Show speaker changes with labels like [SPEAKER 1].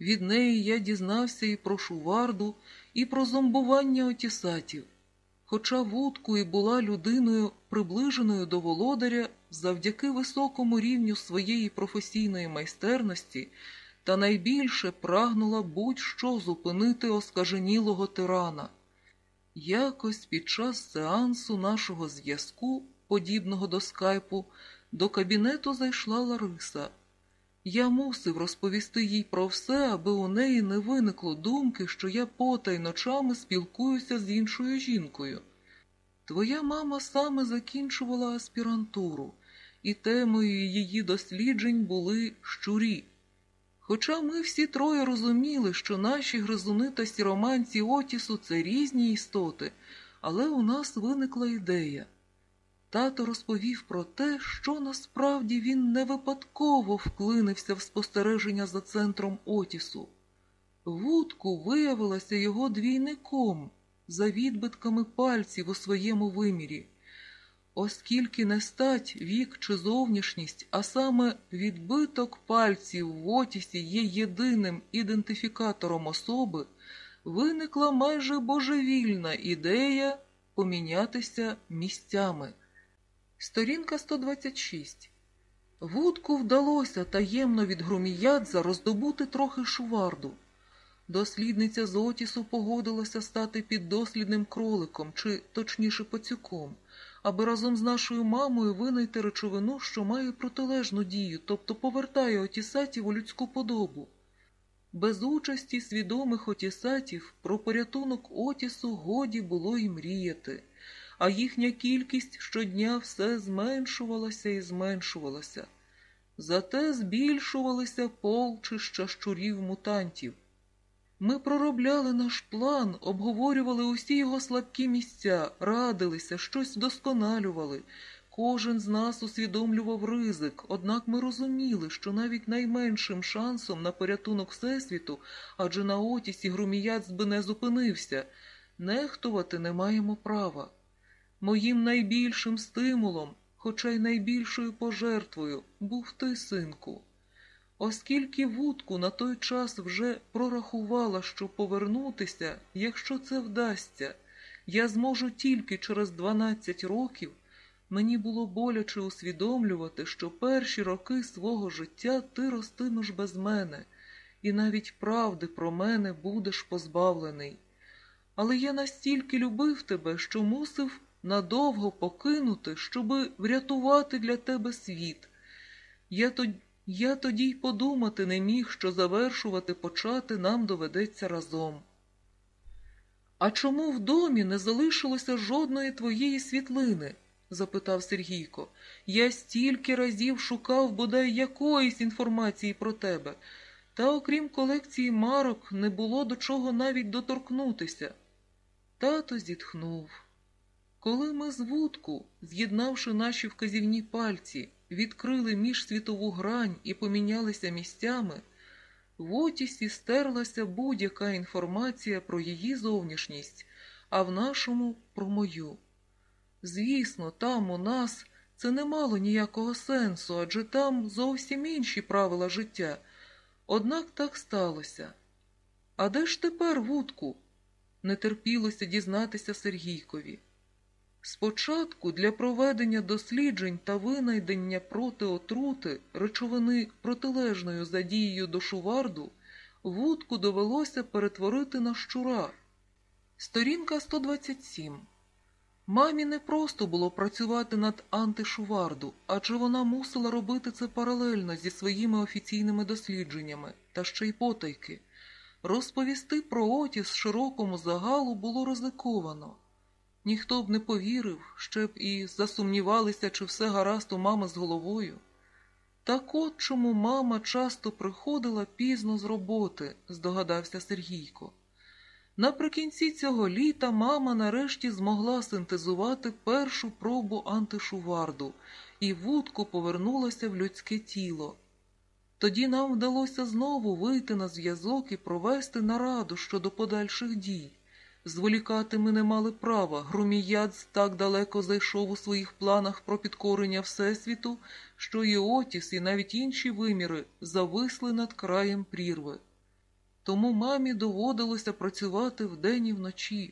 [SPEAKER 1] Від неї я дізнався і про шуварду, і про зомбування отісатів. Хоча вудку і була людиною, приближеною до володаря завдяки високому рівню своєї професійної майстерності, та найбільше прагнула будь-що зупинити оскаженілого тирана. Якось під час сеансу нашого зв'язку, подібного до скайпу, до кабінету зайшла Лариса. Я мусив розповісти їй про все, аби у неї не виникло думки, що я потай ночами спілкуюся з іншою жінкою. Твоя мама саме закінчувала аспірантуру, і темою її досліджень були щурі. Хоча ми всі троє розуміли, що наші гризуни та сіроманці Отісу це різні істоти, але у нас виникла ідея. Тато розповів про те, що насправді він не випадково вклинився в спостереження за центром Отісу. Вудку виявилася його двійником за відбитками пальців у своєму вимірі. Оскільки не стать, вік чи зовнішність, а саме відбиток пальців в Отісі є єдиним ідентифікатором особи, виникла майже божевільна ідея помінятися місцями. Сторінка 126. Вудку вдалося таємно від Груміядза роздобути трохи шуварду. Дослідниця з Отісу погодилася стати піддослідним кроликом, чи, точніше, пацюком, аби разом з нашою мамою винайти речовину, що має протилежну дію, тобто повертає отісатів у людську подобу. Без участі свідомих отісатів про порятунок Отісу годі було й мріяти а їхня кількість щодня все зменшувалася і зменшувалася. Зате збільшувалися полчища щурів мутантів. Ми проробляли наш план, обговорювали усі його слабкі місця, радилися, щось вдосконалювали. Кожен з нас усвідомлював ризик, однак ми розуміли, що навіть найменшим шансом на порятунок Всесвіту, адже на Отісі Груміяц би не зупинився, нехтувати не маємо права. Моїм найбільшим стимулом, хоча й найбільшою пожертвою, був ти, синку. Оскільки вудку на той час вже прорахувала, що повернутися, якщо це вдасться, я зможу тільки через 12 років, мені було боляче усвідомлювати, що перші роки свого життя ти ростимеш без мене, і навіть правди про мене будеш позбавлений. Але я настільки любив тебе, що мусив надовго покинути, щоби врятувати для тебе світ. Я тоді, я тоді й подумати не міг, що завершувати почати нам доведеться разом. А чому в домі не залишилося жодної твоєї світлини? запитав Сергійко. Я стільки разів шукав бодай якоїсь інформації про тебе, та окрім колекції марок, не було до чого навіть доторкнутися. Тато зітхнув. Коли ми з вудку, з'єднавши наші вказівні пальці, відкрили міжсвітову грань і помінялися місцями, в Отісі стерлася будь-яка інформація про її зовнішність, а в нашому про мою. Звісно, там у нас це не мало ніякого сенсу, адже там зовсім інші правила життя. Однак так сталося. А де ж тепер вудку? Не терпілося дізнатися Сергійкові. Спочатку для проведення досліджень та винайдення проти отрути речовини протилежною за дією до шуварду вудку довелося перетворити на щура. Сторінка 127. Мамі не просто було працювати над антишуварду, адже вона мусила робити це паралельно зі своїми офіційними дослідженнями та ще й потайки. Розповісти про Отіс широкому загалу було ризиковано. Ніхто б не повірив, ще б і засумнівалися, чи все гаразд у мами з головою. Так от чому мама часто приходила пізно з роботи, здогадався Сергійко. Наприкінці цього літа мама нарешті змогла синтезувати першу пробу антишуварду, і вудку повернулася в людське тіло. Тоді нам вдалося знову вийти на зв'язок і провести нараду щодо подальших дій. Зволікати ми не мали права. громіядз так далеко зайшов у своїх планах про підкорення Всесвіту, що і Отіс, і навіть інші виміри зависли над краєм прірви. тому мамі доводилося працювати вдень і вночі.